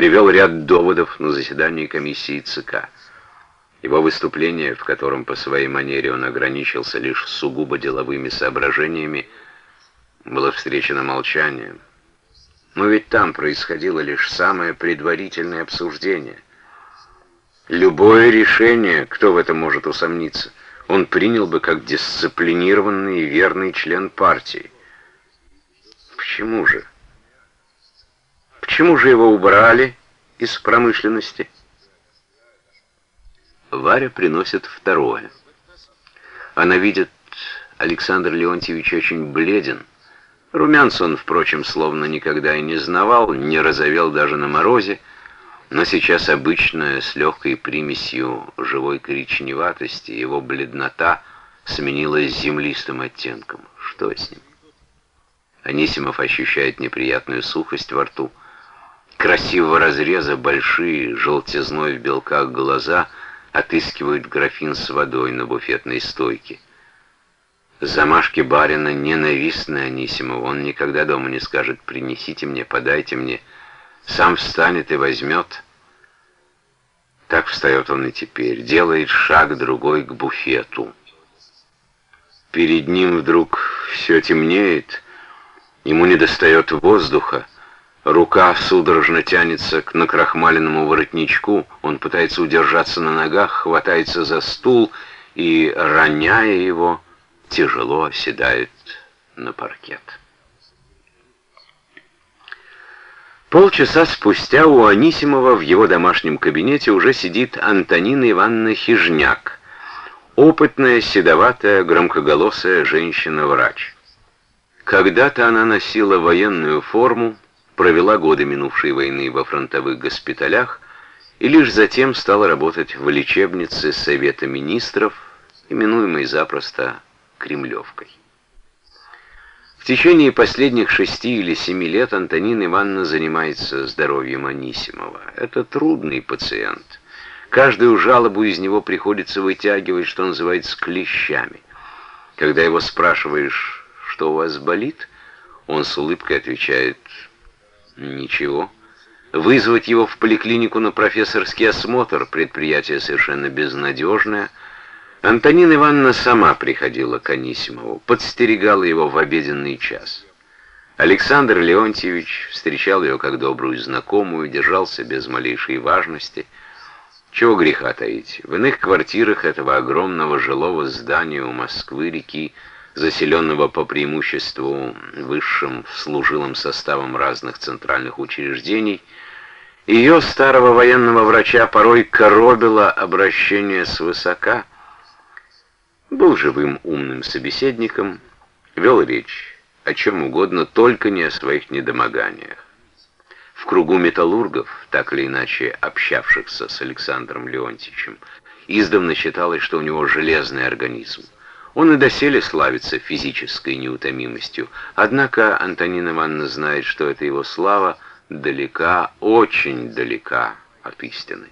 привел ряд доводов на заседании комиссии ЦК. Его выступление, в котором по своей манере он ограничился лишь сугубо деловыми соображениями, было встречено молчанием. Но ведь там происходило лишь самое предварительное обсуждение. Любое решение, кто в этом может усомниться, он принял бы как дисциплинированный и верный член партии. Почему же? Почему же его убрали из промышленности? Варя приносит второе. Она видит, Александр Леонтьевич очень бледен. Румянца он, впрочем, словно никогда и не знавал, не разовел даже на морозе, но сейчас обычная, с легкой примесью живой коричневатости, его бледнота сменилась землистым оттенком. Что с ним? Анисимов ощущает неприятную сухость во рту. Красивого разреза большие, желтизной в белках глаза — отыскивают графин с водой на буфетной стойке. Замашки барина ненавистны Анисимову. Он никогда дома не скажет «принесите мне, подайте мне». Сам встанет и возьмет. Так встает он и теперь, делает шаг другой к буфету. Перед ним вдруг все темнеет, ему недостает воздуха. Рука судорожно тянется к накрахмаленному воротничку. Он пытается удержаться на ногах, хватается за стул и, роняя его, тяжело оседает на паркет. Полчаса спустя у Анисимова в его домашнем кабинете уже сидит Антонина Ивановна Хижняк, опытная, седоватая, громкоголосая женщина-врач. Когда-то она носила военную форму, провела годы минувшей войны во фронтовых госпиталях и лишь затем стала работать в лечебнице Совета Министров, именуемой запросто Кремлевкой. В течение последних шести или семи лет Антонина Ивановна занимается здоровьем Анисимова. Это трудный пациент. Каждую жалобу из него приходится вытягивать, что называется, клещами. Когда его спрашиваешь, что у вас болит, он с улыбкой отвечает Ничего. Вызвать его в поликлинику на профессорский осмотр, предприятие совершенно безнадежное. Антонина Ивановна сама приходила к Анисимову, подстерегала его в обеденный час. Александр Леонтьевич встречал ее как добрую знакомую, держался без малейшей важности. Чего греха таить, в иных квартирах этого огромного жилого здания у Москвы-реки заселенного по преимуществу высшим служилым составом разных центральных учреждений, ее старого военного врача порой коробило обращение свысока. Был живым умным собеседником, вел речь о чем угодно, только не о своих недомоганиях. В кругу металлургов, так или иначе общавшихся с Александром Леонтьевичем, издавна считалось, что у него железный организм. Он и доселе славится физической неутомимостью, однако Антонина Ивановна знает, что эта его слава далека, очень далека от истины.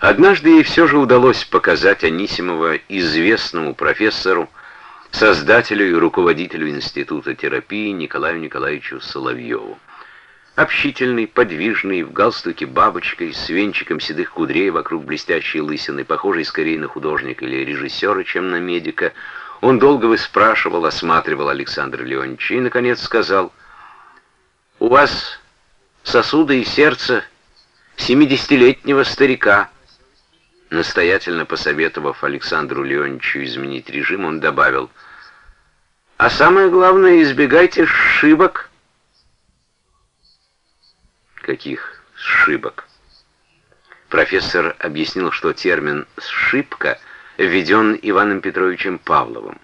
Однажды ей все же удалось показать Анисимова известному профессору, создателю и руководителю Института терапии Николаю Николаевичу Соловьеву. Общительный, подвижный, в галстуке бабочкой, с венчиком седых кудрей вокруг блестящей лысины, похожий скорее на художника или режиссера, чем на медика, он долго выспрашивал, осматривал Александра Леонидовича и, наконец, сказал, «У вас сосуды и сердце семидесятилетнего старика». Настоятельно посоветовав Александру Леонидовичу изменить режим, он добавил, «А самое главное, избегайте шибок». Каких сшибок? Профессор объяснил, что термин «сшибка» введен Иваном Петровичем Павловым.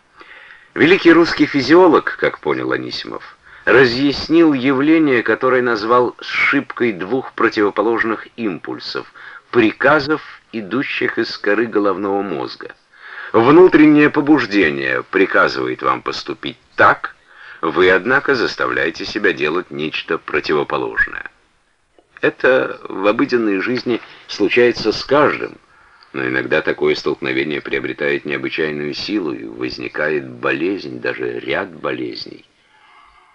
Великий русский физиолог, как понял Анисимов, разъяснил явление, которое назвал «сшибкой двух противоположных импульсов», приказов, идущих из коры головного мозга. Внутреннее побуждение приказывает вам поступить так, вы, однако, заставляете себя делать нечто противоположное. Это в обыденной жизни случается с каждым, но иногда такое столкновение приобретает необычайную силу и возникает болезнь, даже ряд болезней.